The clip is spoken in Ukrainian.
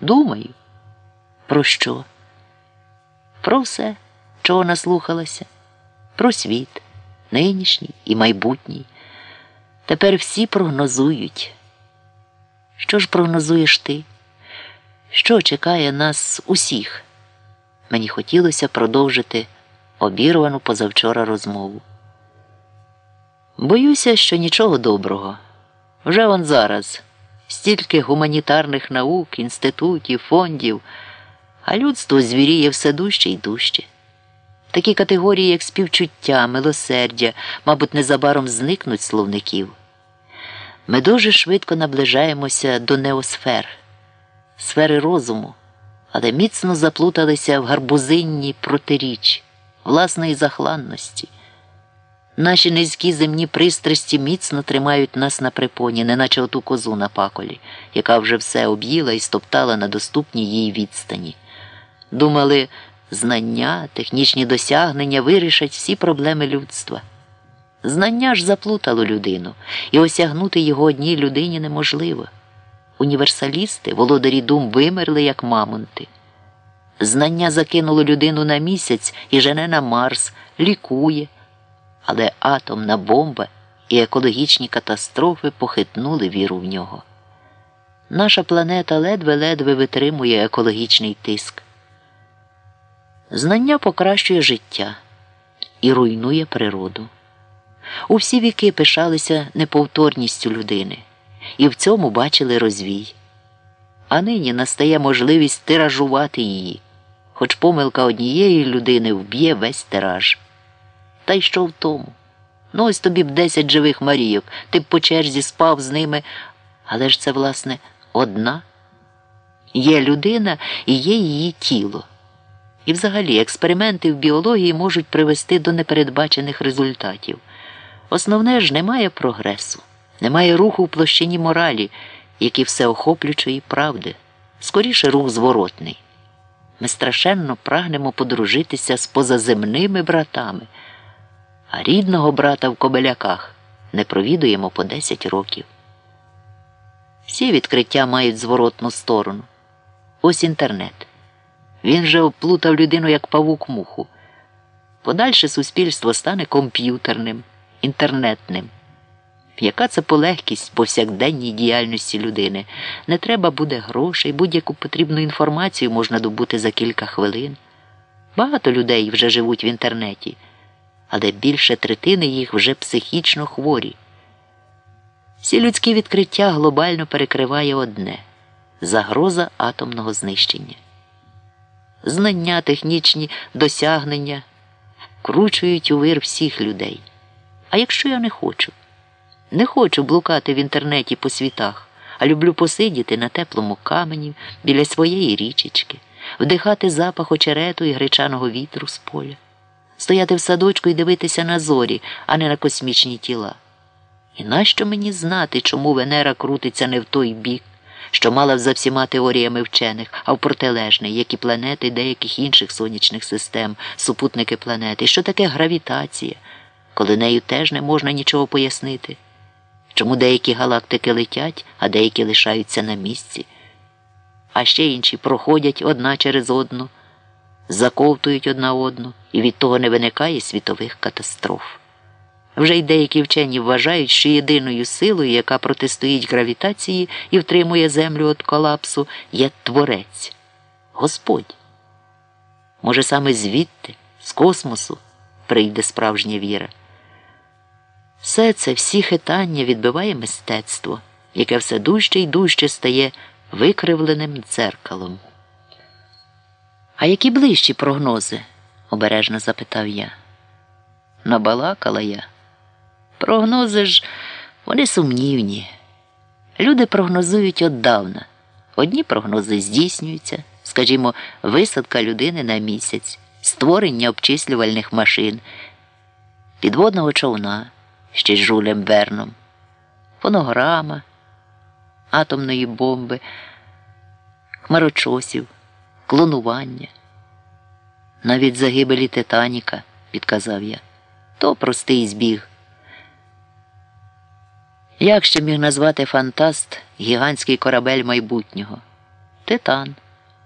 Думаю. Про що? Про все, чого наслухалася, про світ, нинішній і майбутній. Тепер всі прогнозують. Що ж прогнозуєш ти? Що чекає нас усіх? Мені хотілося продовжити обірвану позавчора розмову. Боюся, що нічого доброго. Вже он зараз стільки гуманітарних наук, інститутів, фондів, а людство звіріє все дужче і дужче. Такі категорії, як співчуття, милосердя, мабуть, незабаром зникнуть словників. Ми дуже швидко наближаємося до неосфер, сфери розуму, але міцно заплуталися в гарбузинні протиріч, власної захланності. Наші низькі земні пристрасті міцно тримають нас на припоні, неначе оту козу на паколі, яка вже все об'їла і стоптала на доступній їй відстані. Думали, знання, технічні досягнення вирішать всі проблеми людства. Знання ж заплутало людину, і осягнути його одній людині неможливо. Універсалісти, володарі дум вимерли, як мамонти. Знання закинуло людину на місяць і жене на Марс, лікує але атомна бомба і екологічні катастрофи похитнули віру в нього. Наша планета ледве-ледве витримує екологічний тиск. Знання покращує життя і руйнує природу. У всі віки пишалися неповторністю людини і в цьому бачили розвій. А нині настає можливість тиражувати її, хоч помилка однієї людини вб'є весь тираж. Та й що в тому? Ну, ось тобі б десять живих Марійок, ти б по черзі спав з ними, але ж це, власне, одна. Є людина і є її тіло. І взагалі експерименти в біології можуть привести до непередбачених результатів. Основне ж немає прогресу, немає руху в площині моралі, як і всеохоплюючої правди, скоріше рух зворотний. Ми страшенно прагнемо подружитися з позаземними братами а рідного брата в кобеляках не провідуємо по 10 років. Всі відкриття мають зворотну сторону. Ось інтернет. Він же оплутав людину як павук муху. Подальше суспільство стане комп'ютерним, інтернетним. Яка це полегкість повсякденній діяльності людини? Не треба буде грошей, будь-яку потрібну інформацію можна добути за кілька хвилин. Багато людей вже живуть в інтернеті але більше третини їх вже психічно хворі. Всі людські відкриття глобально перекриває одне загроза атомного знищення. Знання, технічні досягнення вкручують у вир всіх людей. А якщо я не хочу, не хочу блукати в інтернеті по світах, а люблю посидіти на теплому камені біля своєї річечки, вдихати запах очерету і гречаного вітру з поля стояти в садочку і дивитися на зорі, а не на космічні тіла. І нащо мені знати, чому Венера крутиться не в той бік, що мала за всіма теоріями вчених, а в протилежний, як і планети деяких інших сонячних систем, супутники планети, що таке гравітація, коли нею теж не можна нічого пояснити, чому деякі галактики летять, а деякі лишаються на місці, а ще інші проходять одна через одну заковтують одна одну, і від того не виникає світових катастроф. Вже й деякі вчені вважають, що єдиною силою, яка протистоїть гравітації і втримує землю від колапсу, є творець Господь. Може, саме звідти, з космосу, прийде справжня віра. Все це, всі хитання відбиває мистецтво, яке все дужче і дужче стає викривленим дзеркалом. А які ближчі прогнози? обережно запитав я. Набалакала я. Прогнози ж, вони сумнівні. Люди прогнозують отдавна. Одні прогнози здійснюються, скажімо, висадка людини на місяць, створення обчислювальних машин, підводного човна ще з Жулем Верном, фонограма, атомної бомби, хмарочосів клонування. Навіть загибелі Титаніка, підказав я, то простий збіг. Як ще міг назвати фантаст гігантський корабель майбутнього? титан.